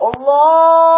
اللہ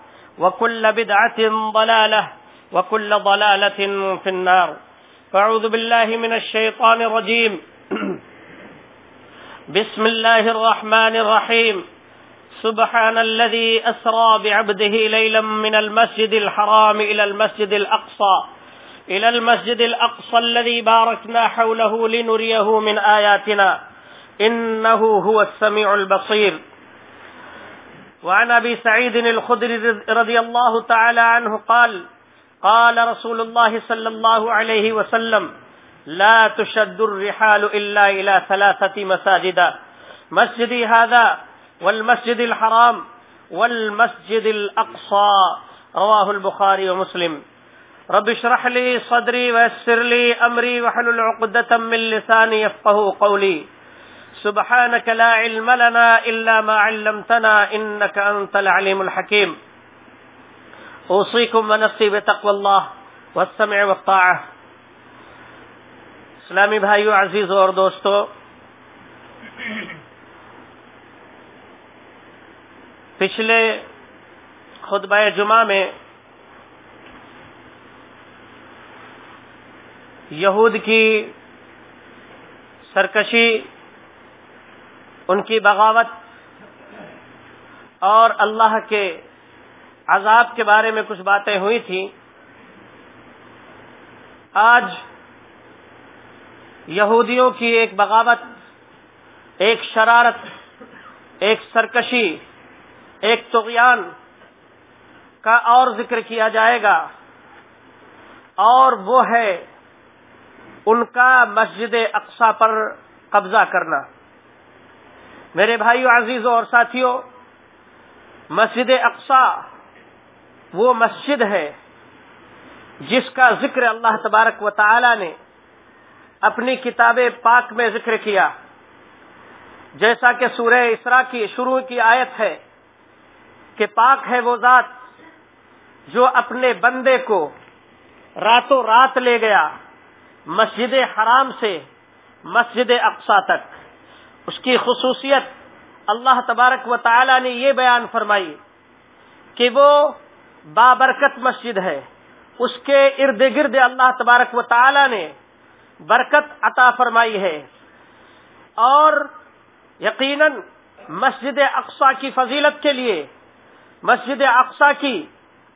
وكل بدعة ضلالة وكل ضلالة في النار. فاعوذ بالله من الشيطان الرجيم. بسم الله الرحمن الرحيم. سبحان الذي أسرى بعبده ليلا من المسجد الحرام إلى المسجد الأقصى. إلى المسجد الأقصى الذي باركنا حوله لنريه من آياتنا. إنه هو السميع البصير. وعن أبي سعيد الخدري رضي الله تعالى عنه قال قال رسول الله صلى الله عليه وسلم، لا تشد الرحال إلا إلى ثلاثة مساجد. مسجدي هذا والمسجد الحرام والمسجد الأقصى. رواه البخاري ومسلم. رب اشرح لي صدري ويسر لي أمري وحلل عقدة من لساني يفقه قولي. سبحانك لا علم لنا إلا ما علمتنا إنك أنت العليم الحكيم. أوصيكم ونفسي بتقوى الله والسمع والطاعة. اسلامی بھائیو، عزیزو اور دوستو، پچھلے خطبہ جمعہ میں یہود کی سرکشی ان کی بغاوت اور اللہ کے عذاب کے بارے میں کچھ باتیں ہوئی تھیں آج یہودیوں کی ایک بغاوت، ایک شرارت، ایک سرکشی، ایک تغیان کا اور ذکر کیا جائے گا۔ اور وہ ہے ان کا مسجد اقسا پر قبضہ کرنا۔ میرے بھائیو عزیزوں اور ساتھیوں مسجد اقسا وہ مسجد ہے جس کا ذکر اللہ تبارک و تعالی نے اپنی کتاب پاک میں ذکر کیا۔ جیسا کہ سورہ اسرا کی شروع کی آیت ہے کہ پاک ہے وہ ذات جو اپنے بندے کو راتوں رات لے گیا مسجد حرام سے مسجد اقسا تک۔ اس کی خصوصیت اللہ تبارک و تعالی نے یہ بیان فرمائی کہ وہ بابرکت مسجد ہے۔ اس کے ارد گرد اللہ تبارک و تعالی نے برکت عطا فرمائی ہے۔ اور یقیناً مسجد اقسا کی فضیلت کے لیے، مسجد اقسا کی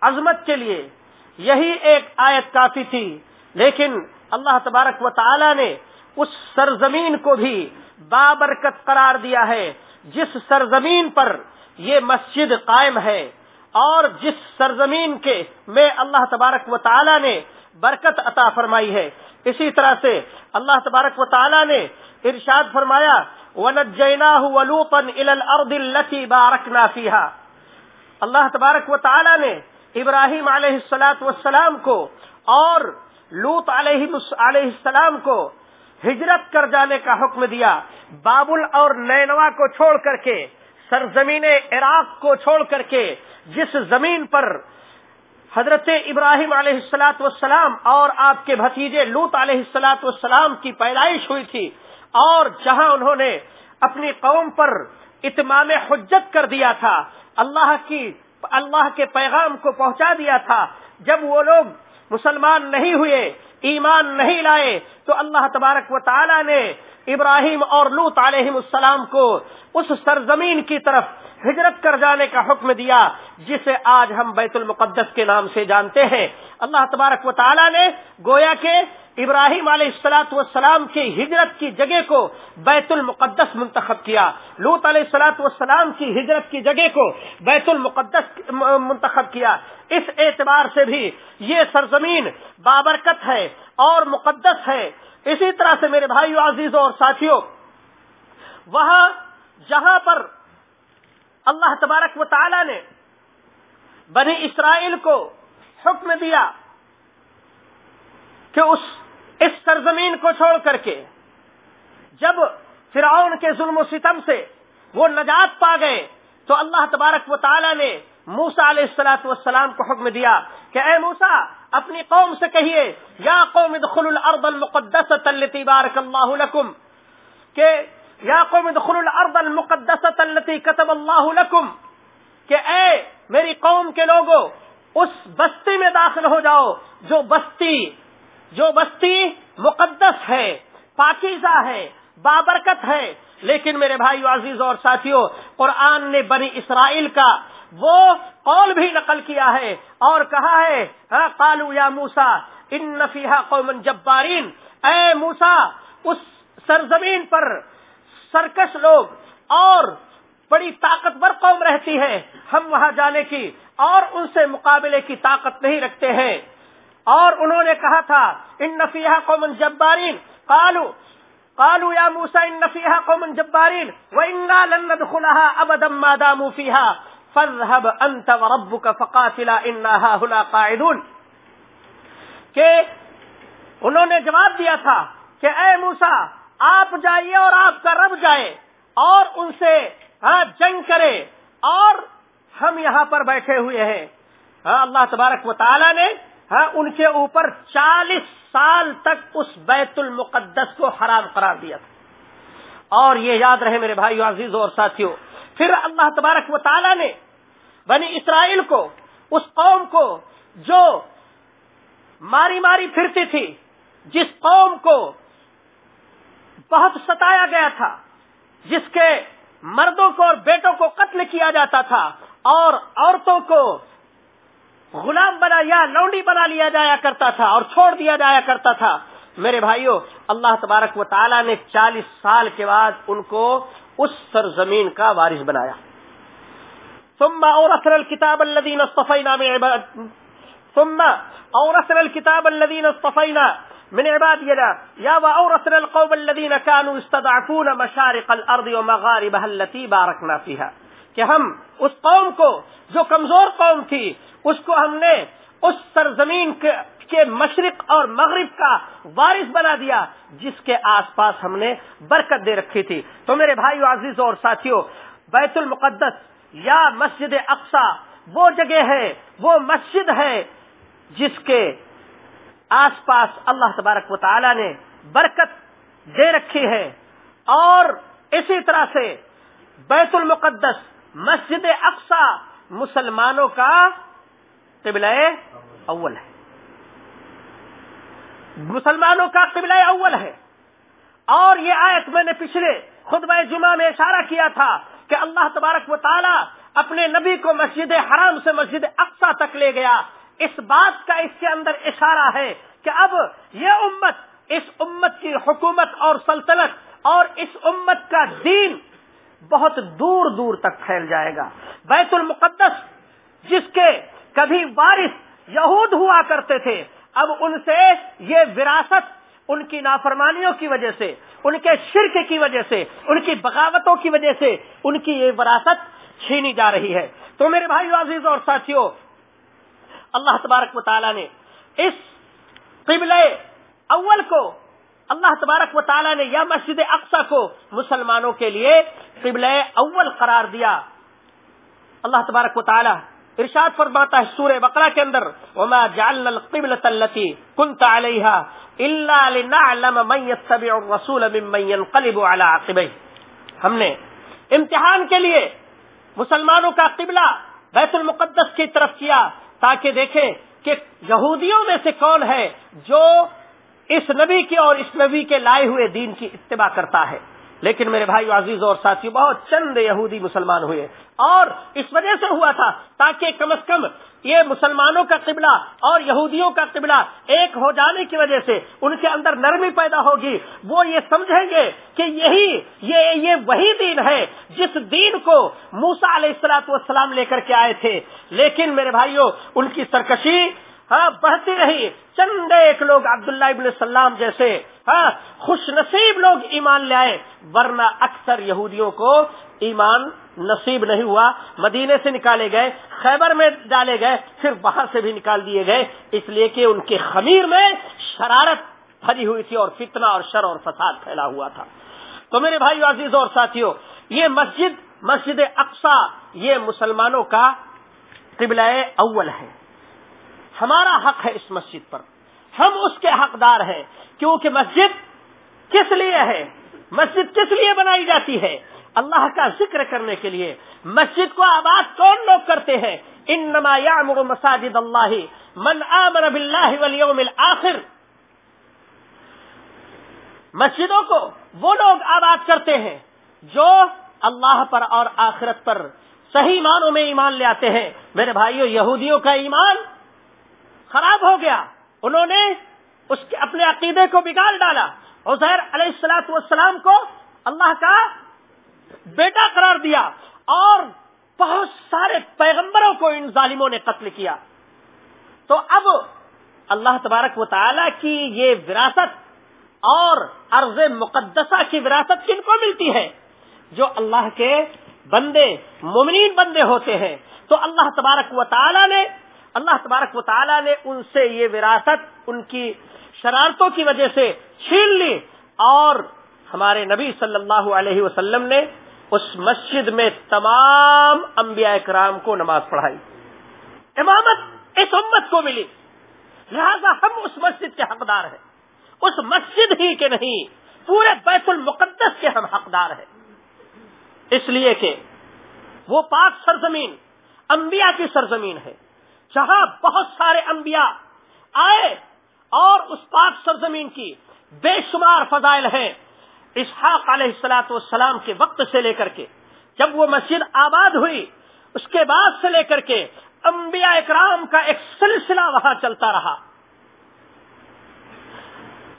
عظمت کے لیے یہی ایک آیت کافی تھی۔ لیکن اللہ تبارک و تعالی نے اس سرزمین کو بھی بابرکت قرار دیا ہے جس سرزمین پر یہ مسجد قائم ہے اور جس سرزمین کے میں اللہ تبارک و تعالی نے برکت عطا فرمائی ہے۔ اسی طرح سے اللہ تبارک و تعالی نے ارشاد فرمایا بارکنا فیحا اللہ تبارک و تعالی نے ابراہیم علیہ السلاۃ والسلام کو اور لوت علیہ علیہ السلام کو ہجرت کر جانے کا حکم دیا۔ بابل اور نینوا کو چھوڑ کر کے، سرزمین عراق کو چھوڑ کر کے، جس زمین پر حضرت ابراہیم علیہ السلاۃ والسلام اور آپ کے بھتیجے لوت علیہ السلاۃ والسلام کی پیدائش ہوئی تھی، اور جہاں انہوں نے اپنی قوم پر اتمام حجت کر دیا تھا، اللہ کی، اللہ کے پیغام کو پہنچا دیا تھا، جب وہ لوگ مسلمان نہیں ہوئے ایمان نہیں لائے تو اللہ تبارک و تعالی نے ابراہیم اور لوت علیہ السلام کو اس سرزمین کی طرف ہجرت کر جانے کا حکم دیا، جسے آج ہم بیت المقدس کے نام سے جانتے ہیں۔ اللہ تبارک و تعالی نے گویا کے ابراہیم علیہ السلاۃ والسلام کی ہجرت کی جگہ کو بیت المقدس منتخب کیا۔ لوت علیہ السلاۃ والسلام کی ہجرت کی جگہ کو بیت المقدس منتخب کیا۔ اس اعتبار سے بھی یہ سرزمین بابرکت ہے اور مقدس ہے۔ اسی طرح سے میرے بھائیو عزیزوں اور ساتھیوں وہاں جہاں پر اللہ تبارک و تعالی نے بنی اسرائیل کو حکم دیا کہ اس اس سرزمین کو چھوڑ کر کے جب فرعون کے ظلم و ستم سے وہ نجات پا گئے، تو اللہ تبارک و تعالی نے موسا علیہ السلاۃ والسلام کو حکم دیا کہ اے موسا اپنی قوم سے کہیے، یا قوم ادخل الارض المقدسة التي بارك الله لكم. کہ، یا قوم ادخل الارض المقدسة التي كتب الله لكم. کہ، اے میری قوم کے لوگوں اس بستی میں داخل ہو جاؤ، جو بستی جو بستی مقدس ہے، پاکیزہ ہے، بابرکت ہے. لیکن میرے بھائی عزیز اور ساتھیوں قرآن نے بنی اسرائیل کا وہ قول بھی نقل کیا ہے اور کہا ہے ہاں، کالو یا موسا ان نفیحا قومن جبارین۔ اے موسا اس سرزمین پر سرکش لوگ اور بڑی طاقتور قوم رہتی ہے۔ ہم وہاں جانے کی اور ان سے مقابلے کی طاقت نہیں رکھتے ہیں۔ اور انہوں نے کہا تھا، ان نفیحا قومن جبارین۔ کالو کالو یا موسا ان نفیحا قومن جبارین۔ و انگا لند خلا اب دما فیحا فرحب انت رب کا فقاتلا انہا قائدون کہ انہوں نے جواب دیا تھا کہ اے موسا آپ جائیے اور آپ کا رب جائے اور ان سے ہاں جنگ کرے اور ہم یہاں پر بیٹھے ہوئے ہیں۔ ہاں اللہ تبارک و تعالی نے ہاں ان کے اوپر چالیس سال تک اس بیت المقدس کو حرام قرار دیا تھا۔ اور یہ یاد رہے میرے بھائی عزیزوں اور ساتھیوں پھر اللہ تبارک و تعالی نے بنی اسرائیل کو، اس قوم کو جو ماری ماری پھرتی تھی، جس قوم کو بہت ستایا گیا تھا، جس کے مردوں کو اور بیٹوں کو قتل کیا جاتا تھا، اور عورتوں کو غلام بنا یا لونڈی بنا لیا جایا کرتا تھا اور چھوڑ دیا جایا کرتا تھا۔ میرے بھائیوں اللہ تبارک و تعالیٰ نے چالیس سال کے بعد ان کو اس سرزمین کا وارث بنایا۔ ثم اورثنا الكتاب الذين اصطفينا من عباد ثم اورثنا الكتاب الذين اصطفينا من عبادنا. يا واورثنا القوم الذين كانوا يستضعفون مشارق الارض ومغاربها التي باركنا فيها. کہ ہم اس قوم کو جو کمزور قوم تھی، اس کو ہم نے اس سرزمین کے مشرق اور مغرب کا وارث بنا دیا، جس کے آس پاس ہم نے برکت دے رکھی تھی۔ تو میرے بھائی عزیز اور ساتھیوں بیت المقدس یا مسجد اقسا وہ جگہ ہے، وہ مسجد ہے جس کے آس پاس اللہ تبارک و تعالی نے برکت دے رکھی ہے۔ اور اسی طرح سے بیت المقدس، مسجد اقسا مسلمانوں کا قبل اول ہے۔ مسلمانوں کا قبل اول ہے۔ اور یہ آیت میں نے پچھلے خطبہ جمعہ میں اشارہ کیا تھا۔ کہ اللہ تبارک و تعالی اپنے نبی کو مسجد حرام سے مسجد اقسا تک لے گیا۔ اس بات کا اس کے اندر اشارہ ہے کہ اب یہ امت، اس امت کی حکومت اور سلطنت اور اس امت کا دین بہت دور دور تک پھیل جائے گا۔ بیت المقدس، جس کے کبھی وارث یہود ہوا کرتے تھے، اب ان سے یہ وراثت ان کی نافرمانیوں کی وجہ سے، ان کے شرک کی وجہ سے، ان کی بغاوتوں کی وجہ سے ان کی یہ وراثت چھینی جا رہی ہے۔ تو میرے بھائی عزیز اور ساتھیوں، اللہ تبارک و نے اس قبل اول کو، اللہ تبارک و نے یا مسجد اقسا کو مسلمانوں کے لیے قبل اول قرار دیا۔ اللہ تبارک و تعالیٰ ارشاد فرماتا ہے سورہ بقرہ کے اندر، وما جعلنا القبلة التي كنت عليها لنعلم من يتبع الرسول ممن ينقلب على عقبيه۔ ہم نے امتحان کے لیے مسلمانوں کا قبلہ بیت المقدس کی طرف کیا تاکہ دیکھیں کہ یہودیوں میں سے کون ہے جو اس نبی کے اور اس نبی کے لائے ہوئے دین کی اتباع کرتا ہے۔ لیکن میرے بھائی عزیز اور ساتھی بہت چند یہودی مسلمان ہوئے اور اس وجہ سے ہوا تھا تاکہ کم از کم یہ مسلمانوں کا قبلہ اور یہودیوں کا قبلہ ایک ہو جانے کی وجہ سے ان کے اندر نرمی پیدا ہوگی۔ وہ یہ سمجھیں گے کہ یہی، یہ یہ وہی دین ہے جس دین کو موسا علیہ السلاط والسلام لے کر کے آئے تھے۔ لیکن میرے بھائیوں ان کی سرکشی ہاں بڑھتی رہی۔ چند ایک لوگ عبداللہ ابن السلام جیسے ہاں خوش نصیب لوگ ایمان لے آئے۔ ورنہ اکثر یہودیوں کو ایمان نصیب نہیں ہوا، مدینے سے نکالے گئے، خیبر میں ڈالے گئے، پھر وہاں سے بھی نکال دیے گئے۔ اس لیے کہ ان کے خمیر میں شرارت بھری ہوئی تھی اور فتنہ اور شر اور فساد پھیلا ہوا تھا۔ تو میرے بھائی عزیز اور ساتھیوں یہ مسجد مسجد اقسا یہ مسلمانوں کا قبلہ اول ہے۔ ہمارا حق ہے اس مسجد پر۔ ہم اس کے حقدار ہیں۔ کیونکہ مسجد کس لیے ہے؟ مسجد کس لیے بنائی جاتی ہے؟ اللہ کا ذکر کرنے کے لیے مسجد کو آباد کون لوگ کرتے ہیں؟ ان نما مساجد اللہ. من آمن باللہ والیوم الاخر. مسجدوں کو وہ لوگ آباد کرتے ہیں جو اللہ پر اور آخرت پر صحیح معنوں میں ایمان لے آتے ہیں. میرے بھائیوں یہودیوں کا ایمان خراب ہو گیا. انہوں نے اس کے اپنے عقیدے کو بگاڑ ڈالا. عزیر علیہ السلاط والسلام کو اللہ کا بیٹا قرار دیا اور بہت سارے پیغمبروں کو ان ظالموں نے قتل کیا۔ تو اب اللہ تبارک و تعالی کی یہ وراثت اور عرض مقدسہ کی وراثت کن کو ملتی ہے؟ جو اللہ کے بندے، مومنین بندے ہوتے ہیں۔ تو اللہ تبارک و تعالی نے، اللہ تبارک و تعالیٰ نے ان سے یہ وراثت، ان کی شرارتوں کی وجہ سے چھین لی اور ہمارے نبی صلی اللہ علیہ وسلم نے اس مسجد میں تمام انبیاء کرام کو نماز پڑھائی۔ امامت اس امت کو ملی۔ لہذا ہم اس مسجد کے حقدار ہیں۔ اس مسجد ہی کے نہیں، پورے بیت المقدس کے ہم حقدار ہیں۔ اس لیے کہ وہ پاک سرزمین، انبیاء کی سرزمین ہے۔ جہاں بہت سارے انبیاء آئے اور اس پاک سرزمین کی بے شمار فضائل ہیں۔ اسحاق علیہ السلاۃ والسلام کے وقت سے لے کر کے، جب وہ مسجد آباد ہوئی، اس کے بعد سے لے کر کے انبیاء اکرام کا ایک سلسلہ وہاں چلتا رہا۔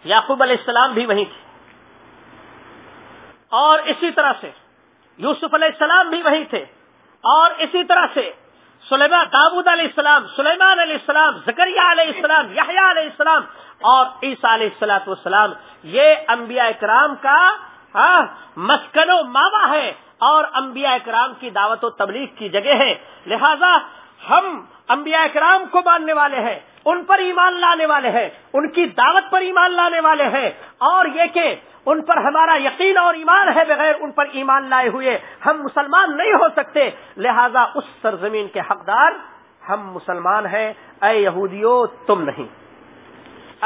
یعقوب علیہ السلام بھی وہیں تھے۔ اور اسی طرح سے یوسف علیہ السلام بھی وہیں تھے۔ اور اسی طرح سے سلیما داود علیہ السلام، سلیمان علیہ السلام زکریہ علیہ السلام، یحییٰ علیہ السلام اور عیسیٰ علیہ السلاۃ والسلام۔ یہ انبیاء اکرام کا مسکن و ماما ہے اور انبیاء اکرام کی دعوت و تبلیغ کی جگہ ہے۔ لہذا ہم انبیاء اکرام کو ماننے والے ہیں۔ ان پر ایمان لانے والے ہیں، ان کی دعوت پر ایمان لانے والے ہیں۔ اور یہ کہ ان پر ہمارا یقین اور ایمان ہے بغیر ان پر ایمان لائے ہوئے ہم مسلمان نہیں ہو سکتے۔ لہذا اس سرزمین کے حقدار ہم مسلمان ہیں۔ اے یہودیو، تم نہیں۔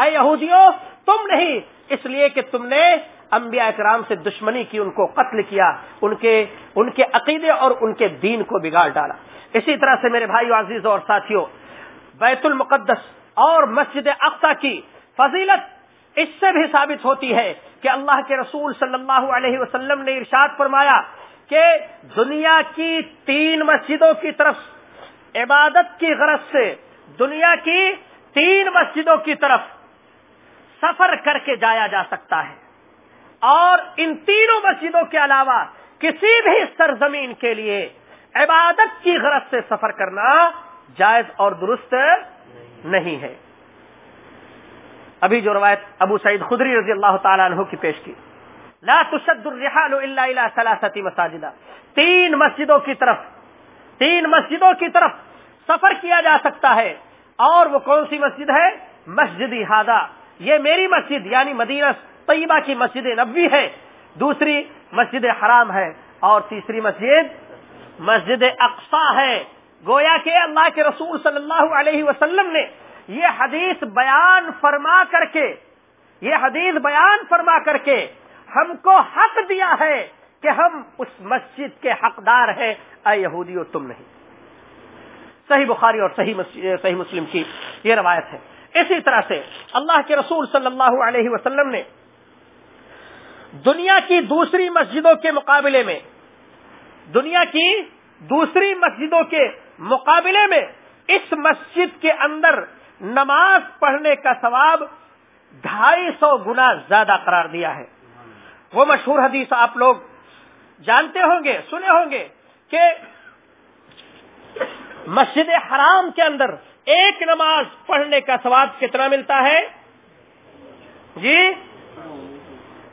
اے یہودیو، تم نہیں۔ اس لیے کہ تم نے انبیاء اکرام سے دشمنی کی، ان کو قتل کیا، ان کے ان کے عقیدے اور ان کے دین کو بگاڑ ڈالا۔ اسی طرح سے میرے بھائی عزیز اور ساتھیوں بیت المقدس اور مسجد اقسا کی فضیلت اس سے بھی ثابت ہوتی ہے کہ اللہ کے رسول صلی اللہ علیہ وسلم نے ارشاد فرمایا کہ دنیا کی تین مسجدوں کی طرف عبادت کی غرض سے دنیا کی تین مسجدوں کی طرف سفر کر کے جایا جا سکتا ہے اور ان تینوں مسجدوں کے علاوہ کسی بھی سرزمین کے لیے عبادت کی غرض سے سفر کرنا جائز اور درست نہیں ہے۔ ابھی جو روایت ابو سعید خدری رضی اللہ تعالیٰ عنہ کی پیش کی۔ لا تشد الرحال الا الى ثلاثه مساجد تین مسجدوں کی طرف، تین مسجدوں کی طرف سفر کیا جا سکتا ہے۔ اور وہ کون سی مسجد ہے؟ مسجد ہادہ یہ میری مسجد یعنی مدینہ طیبہ کی مسجد نبوی ہے۔ دوسری مسجد حرام ہے۔ اور تیسری مسجد مسجد اقسا ہے۔ گویا کہ اللہ کے رسول صلی اللہ علیہ وسلم نے یہ حدیث بیان فرما کر کے، یہ حدیث بیان فرما کر کے ہم کو حق دیا ہے کہ ہم اس مسجد کے حقدار ہیں۔ اے یہودی تم نہیں۔ صحیح بخاری اور صحیح صحیح مسلم کی یہ روایت ہے۔ اسی طرح سے اللہ کے رسول صلی اللہ علیہ وسلم نے دنیا کی دوسری مسجدوں کے مقابلے میں، دنیا کی دوسری مسجدوں کے مقابلے میں اس مسجد کے اندر نماز پڑھنے کا ثواب ڈھائی سو گنا زیادہ قرار دیا ہے۔ وہ مشہور حدیث آپ لوگ جانتے ہوں گے، سنے ہوں گے کہ مسجد حرام کے اندر ایک نماز پڑھنے کا ثواب کتنا ملتا ہے؟ جی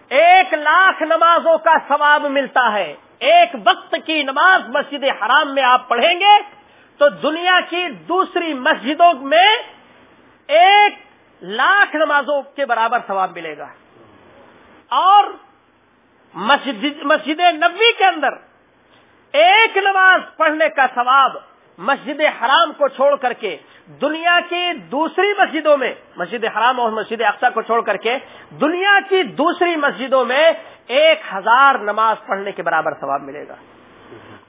ایک لاکھ نمازوں کا ثواب ملتا ہے۔ ایک وقت کی نماز مسجد حرام میں آپ پڑھیں گے تو دنیا کی دوسری مسجدوں میں ایک لاکھ نمازوں کے برابر ثواب ملے گا۔ اور مسجد مسجد نبوی کے اندر ایک نماز پڑھنے کا ثواب مسجد حرام کو چھوڑ کر کے دنیا کی دوسری مسجدوں میں مسجد حرام اور مسجد اقسا کو چھوڑ کر کے دنیا کی دوسری مسجدوں میں ایک ہزار نماز پڑھنے کے برابر ثواب ملے گا۔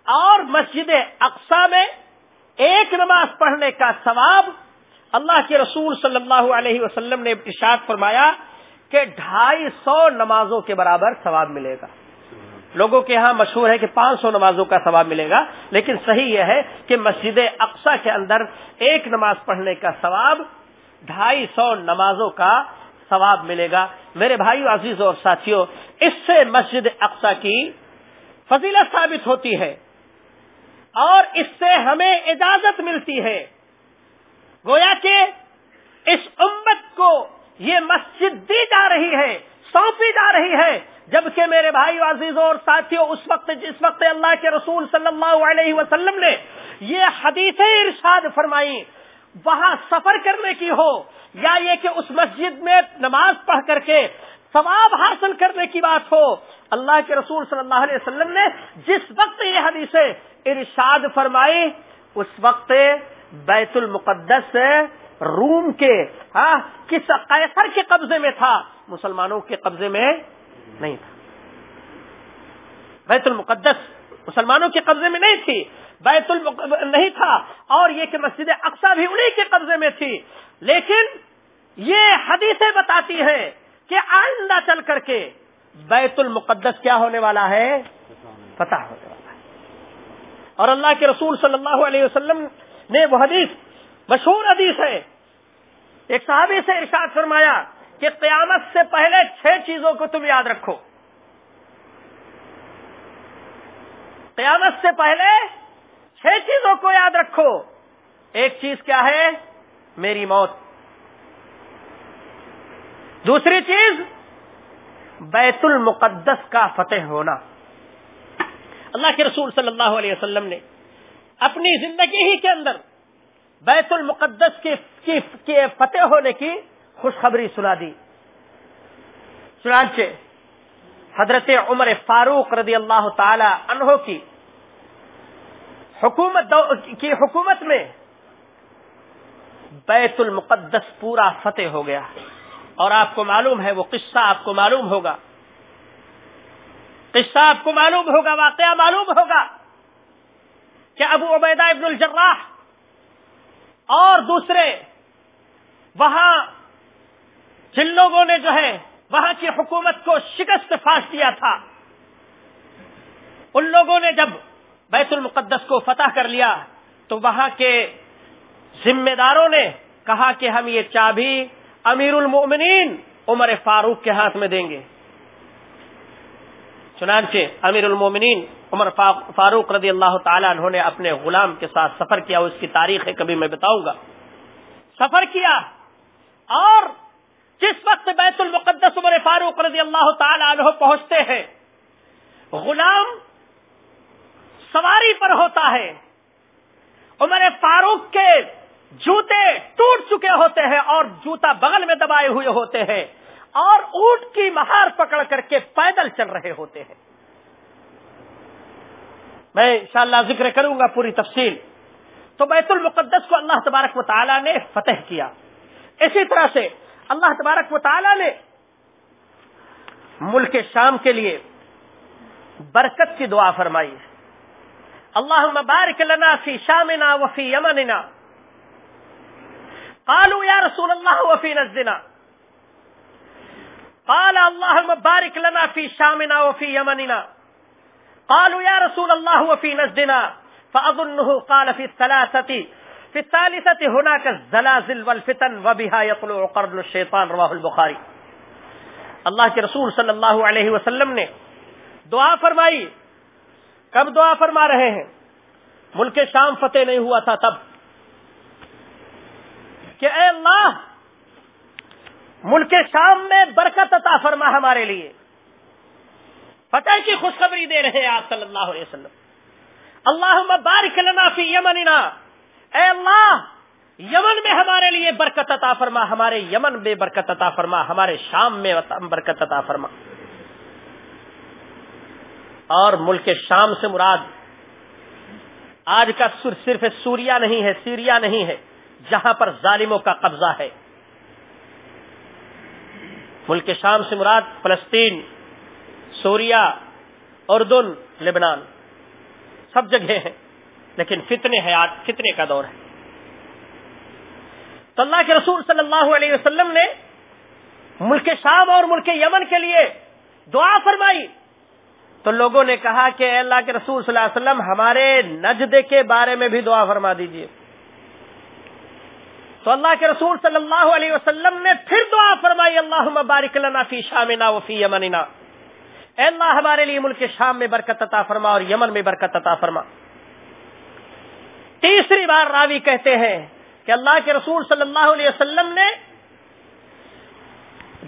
اور مسجد اقسا میں ایک نماز پڑھنے کا ثواب اللہ کے رسول صلی اللہ علیہ وسلم نے ارشاد فرمایا کہ ڈھائی سو نمازوں کے برابر ثواب ملے گا۔ لوگوں کے یہاں مشہور ہے کہ پانچ سو نمازوں کا ثواب ملے گا، لیکن صحیح یہ ہے کہ مسجد اقسا کے اندر ایک نماز پڑھنے کا ثواب ڈھائی سو نمازوں کا ثواب ملے گا۔ میرے بھائی عزیز اور ساتھیوں اس سے مسجد اقسا کی فضیلت ثابت ہوتی ہے۔ اور اس سے ہمیں اجازت ملتی ہے۔ گویا کہ اس امت کو یہ مسجد دی جا رہی ہے، سونپی جا رہی ہے۔ جبکہ میرے بھائی عزیزوں اور ساتھیوں اس وقت، جس وقت اللہ کے رسول صلی اللہ علیہ وسلم نے یہ حدیث ارشاد فرمائی، وہاں سفر کرنے کی ہو یا یہ کہ اس مسجد میں نماز پڑھ کر کے ثواب حاصل کرنے کی بات ہو اللہ کے رسول صلی اللہ علیہ وسلم نے جس وقت یہ حدیث ارشاد فرمائی، اس وقت بیت المقدس روم کے ہاں کس قیصر کے قبضے میں تھا؟ مسلمانوں کے قبضے میں نہیں تھا۔ بیت المقدس مسلمانوں کے قبضے میں نہیں تھی، بیت نہیں تھا۔ اور یہ کہ مسجد اقسا بھی انہیں کے قبضے میں تھی۔ لیکن یہ حدیثیں بتاتی ہیں کہ آئندہ چل کر کے بیت المقدس کیا ہونے والا ہے؟ فتح ہونے والا ہے۔ اور اللہ کے رسول صلی اللہ علیہ وسلم نے وہ حدیث، مشہور حدیث ہے۔ ایک صحابی سے ارشاد فرمایا کہ قیامت سے پہلے چھ چیزوں کو تم یاد رکھو۔ قیامت سے پہلے چھ چیزوں کو یاد رکھو۔ ایک چیز کیا ہے؟ میری موت۔ دوسری چیز بیت المقدس کا فتح ہونا۔ اللہ کے رسول صلی اللہ علیہ وسلم نے اپنی زندگی ہی کے اندر بیت المقدس کی فتح ہونے کی خوشخبری سنا دی۔ چنانچہ حضرت عمر فاروق رضی اللہ تعالی عنہ کی حکومت کی حکومت میں بیت المقدس پورا فتح ہو گیا۔ اور آپ کو معلوم ہے وہ قصہ آپ کو معلوم ہوگا۔ قصہ آپ کو معلوم ہوگا، واقعہ معلوم ہوگا کہ ابو عبیدہ ابن الجراح اور دوسرے وہاں جن لوگوں نے جو ہے وہاں کی حکومت کو شکست فاش دیا تھا، ان لوگوں نے جب بیت المقدس کو فتح کر لیا تو وہاں کے ذمہ داروں نے کہا کہ ہم یہ چابی امیر المؤمنین عمر فاروق کے ہاتھ میں دیں گے۔ چنانچہ امیر المومنین عمر فاروق رضی اللہ تعالیٰ انہوں نے اپنے غلام کے ساتھ سفر کیا، اس کی تاریخ ہے، کبھی میں بتاؤں گا۔ سفر کیا اور جس وقت بیت المقدس عمر فاروق رضی اللہ تعالی عنہ پہنچتے ہیں، غلام سواری پر ہوتا ہے۔ عمر فاروق کے جوتے ٹوٹ چکے ہوتے ہیں اور جوتا بغل میں دبائے ہوئے ہوتے ہیں اور اونٹ کی مہار پکڑ کر کے پیدل چل رہے ہوتے ہیں۔ میں انشاءاللہ ذکر کروں گا پوری تفصیل۔ تو بیت المقدس کو اللہ تبارک و تعالی نے فتح کیا۔ اسی طرح سے اللہ تبارک و تعالی نے ملک شام کے لیے برکت کی دعا فرمائی اللہ بارک لنا فی شامنا وفی یمننا۔ قالوا یا رسول اللہ وفی نزدنا قال اللهم بارك لنا في شامنا وفي يمننا. قالوا يا رسول الله وفي نزدنا فأظنه قال في الثلاثة، في الثالثة هناك الزلازل والفتن وبها يطلع قرن الشيطان، رواه البخاري. اللہ کے رسول صلی اللہ علیہ وسلم نے دعا فرمائی. کب دعا فرما رہے ہیں؟ ملک شام فتح نہیں ہوا تھا تب. کہ اے اللہ، ملک شام میں برکت عطا فرما ہمارے لیے۔ فتح کی خوشخبری دے رہے ہیں آپ صلی اللہ علیہ وسلم۔ اللہ بارک لنا فی یمننا۔ اے اللہ، یمن میں ہمارے لیے برکت عطا فرما، ہمارے یمن میں برکت عطا فرما، ہمارے شام میں برکت عطا فرما۔ اور ملک شام سے مراد، آج کا سر صرف سوریا نہیں ہے، سیریا نہیں ہے۔ جہاں پر ظالموں کا قبضہ ہے۔ ملک شام سے مراد فلسطین سوریا اردن، لبنان، سب جگہ ہیں، لیکن فتنے حیات فتنے کا دور ہے۔ تو اللہ کے رسول صلی اللہ علیہ وسلم نے ملک شام اور ملک یمن کے لیے دعا فرمائی۔ تو لوگوں نے کہا کہ اے اللہ کے رسول صلی اللہ علیہ وسلم، ہمارے نجد کے بارے میں بھی دعا فرما دیجیے۔ تو اللہ کے رسول صلی اللہ علیہ وسلم نے پھر دعا فرمائی اللہ بارک لنا فی شامنا و فی یمننا۔ اے اللہ، ہمارے لیے ملک شام میں برکت عطا فرما اور یمن میں برکت عطا فرما۔ تیسری بار راوی کہتے ہیں کہ اللہ کے رسول صلی اللہ علیہ وسلم نے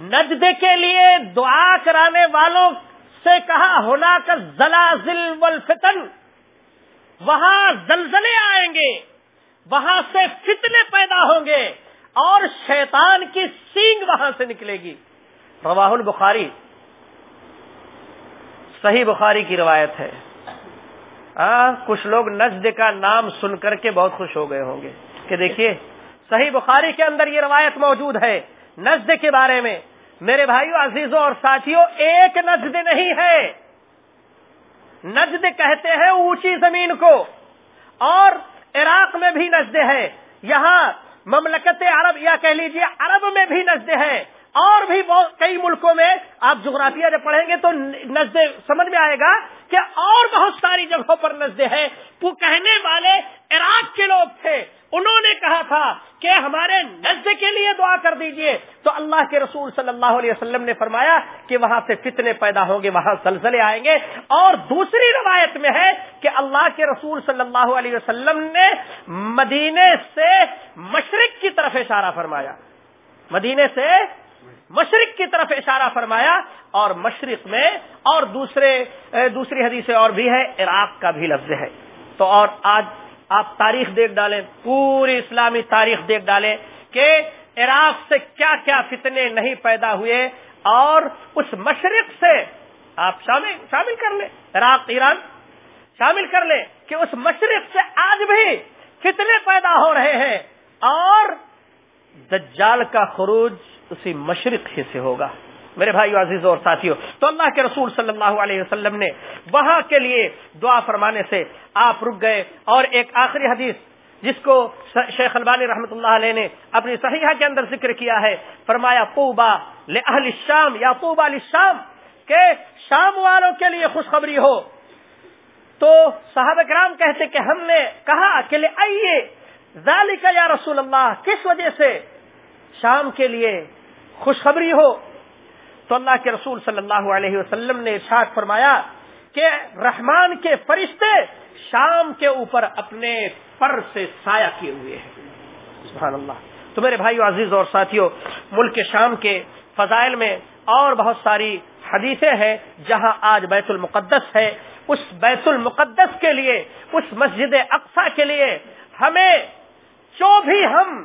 نجد کے لیے دعا کرانے والوں سے کہا ہونا کا زلازل والفتن، وہاں زلزلے آئیں گے۔ وہاں سے فتنے پیدا ہوں گے اور شیطان کی سینگ وہاں سے نکلے گی۔ رواہ البخاری۔ صحیح بخاری کی روایت ہے۔ آ, کچھ لوگ نجد کا نام سن کر کے بہت خوش ہو گئے ہوں گے کہ دیکھیے صحیح بخاری کے اندر یہ روایت موجود ہے نجد کے بارے میں۔ میرے بھائیوں عزیزوں اور ساتھیوں ایک نجد نہیں ہے۔ نجد کہتے ہیں اونچی زمین کو۔ اور عراق میں بھی نزدے ہے یہاں مملکت عرب، یا کہہ لیجیے عرب میں بھی نزدے ہے اور بھی کئی ملکوں میں آپ جغرافیہ جب پڑھیں گے تو نزد سمجھ میں آئے گا کہ اور بہت ساری جگہوں پر نزدے ہیں وہ کہنے والے عراق کے لوگ تھے۔ انہوں نے کہا تھا کہ ہمارے نزد کے لیے دعا کر دیجیے۔ تو اللہ کے رسول صلی اللہ علیہ وسلم نے فرمایا کہ وہاں سے فتنے پیدا ہوں گے، وہاں زلزلے آئیں گے۔ اور دوسری روایت میں ہے کہ اللہ کے رسول صلی اللہ علیہ وسلم نے مدینے سے مشرق کی طرف اشارہ فرمایا۔ مدینے سے مشرق کی طرف اشارہ فرمایا اور مشرق میں اور دوسرے دوسری حدیث اور بھی ہے عراق کا بھی لفظ ہے۔ تو اور آج آپ تاریخ دیکھ ڈالیں، پوری اسلامی تاریخ دیکھ ڈالیں کہ عراق سے کیا کیا فتنے نہیں پیدا ہوئے اور اس مشرق سے آپ شامل شامل کر لیں، عراق، ایران، شامل کر لیں کہ اس مشرق سے آج بھی فتنے پیدا ہو رہے ہیں اور دجال کا خروج اسی مشرق ہی سے ہوگا۔ میرے بھائی عزیز اور ساتھیوں تو اللہ کے رسول صلی اللہ علیہ وسلم نے وہاں کے لیے دعا فرمانے سے آپ رک گئے۔ اور ایک آخری حدیث، جس کو شیخ البانی رحمۃ اللہ علیہ نے اپنی صحیحہ کے اندر ذکر کیا ہے۔ فرمایا پوبا لہل شام یا پوبا شام کہ شام والوں کے لیے خوشخبری ہو۔ تو صاحب کرام کہتے کہ ہم نے کہا کہ لے آئیے ذالک یا رسول اللہ، کس وجہ سے؟ شام کے لیے خوشخبری ہو تو اللہ کے رسول صلی اللہ علیہ وسلم نے ارشاد فرمایا کہ رحمان کے فرشتے شام کے اوپر اپنے پر سے سایہ کیے ہوئے ہیں۔ سبحان اللہ۔ تو میرے بھائیو عزیز اور ساتھیوں ملک شام کے فضائل میں اور بہت ساری حدیثیں ہیں جہاں آج بیت المقدس ہے۔ اس بیت المقدس کے لیے، اس مسجد اقسا کے لیے ہمیں جو بھی ہم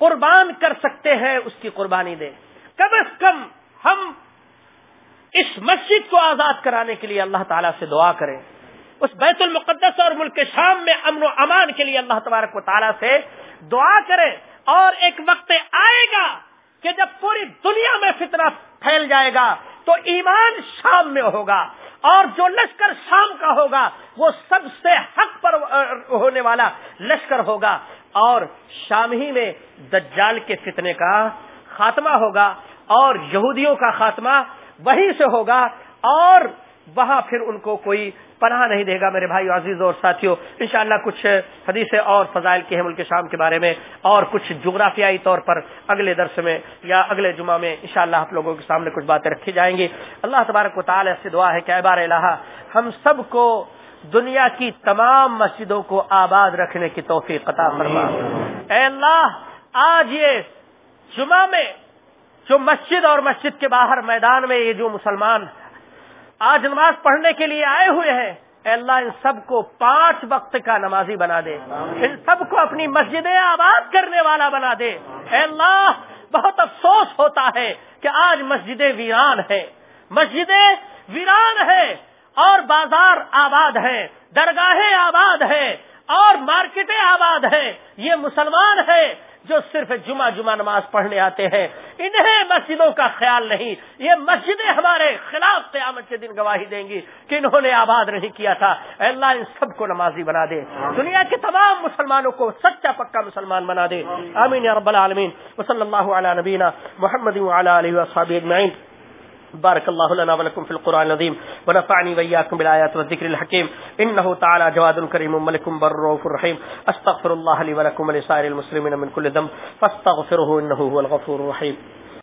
قربان کر سکتے ہیں، اس کی قربانی دیں۔ کم از کم ہم اس مسجد کو آزاد کرانے کے لیے اللہ تعالیٰ سے دعا کریں۔ اس بیت المقدس اور ملک شام میں امن و امان کے لیے اللہ تبارک و تعالیٰ سے دعا کریں۔ اور ایک وقت آئے گا کہ جب پوری دنیا میں فتنہ پھیل جائے گا تو ایمان شام میں ہوگا اور جو لشکر شام کا ہوگا وہ سب سے حق پر ہونے والا لشکر ہوگا۔ اور شام ہی میں دجال کے فتنے کا خاتمہ ہوگا اور یہودیوں کا خاتمہ وہیں سے ہوگا اور وہاں پھر ان کو کوئی پناہ نہیں دے گا میرے بھائی عزیز اور ساتھیوں انشاءاللہ کچھ حدیث اور فضائل کے ہیں ملک شام کے بارے میں اور کچھ جغرافیائی طور پر اگلے درس میں یا اگلے جمعہ میں انشاءاللہ شاء آپ لوگوں کے سامنے کچھ باتیں رکھی جائیں گی۔ اللہ تبارک و تعالی سے دعا ہے کہ بار الہ، ہم سب کو دنیا کی تمام مسجدوں کو آباد رکھنے کی توفیق قطع فرما۔ اے اللہ آج یہ جمعہ میں جو مسجد اور مسجد کے باہر میدان میں یہ جو مسلمان آج نماز پڑھنے کے لیے آئے ہوئے ہیں اے اللہ ان سب کو پانچ وقت کا نمازی بنا دے۔ ان سب کو اپنی مسجدیں آباد کرنے والا بنا دے۔ اے اللہ بہت افسوس ہوتا ہے کہ آج مسجدیں ویران ہیں۔ مسجدیں ویران ہیں۔ اور بازار آباد ہیں درگاہیں آباد ہیں اور مارکیٹیں آباد ہیں۔ یہ مسلمان ہیں جو صرف جمعہ جمعہ نماز پڑھنے آتے ہیں۔ انہیں مسجدوں کا خیال نہیں۔ یہ مسجدیں ہمارے خلاف قیامت کے دن گواہی دیں گی کہ انہوں نے آباد نہیں کیا تھا۔ اللہ، ان سب کو نمازی بنا دے۔ دنیا کے تمام مسلمانوں کو سچا پکا مسلمان بنا دے۔ آمین یا رب العالمین۔ وصلی اللہ علیہ نبینا محمد علیہ وصحابہ اجمعین۔ بارك الله لنا ولكم في القرآن العظيم ونفعني وإياكم بالآيات والذكر الحكيم. إنه تعالى جواد كريم ملك بر رحيم. أستغفر الله لي ولكم ولسائر المسلمين من كل ذنب. فاستغفره إنه هو الغفور الرحيم.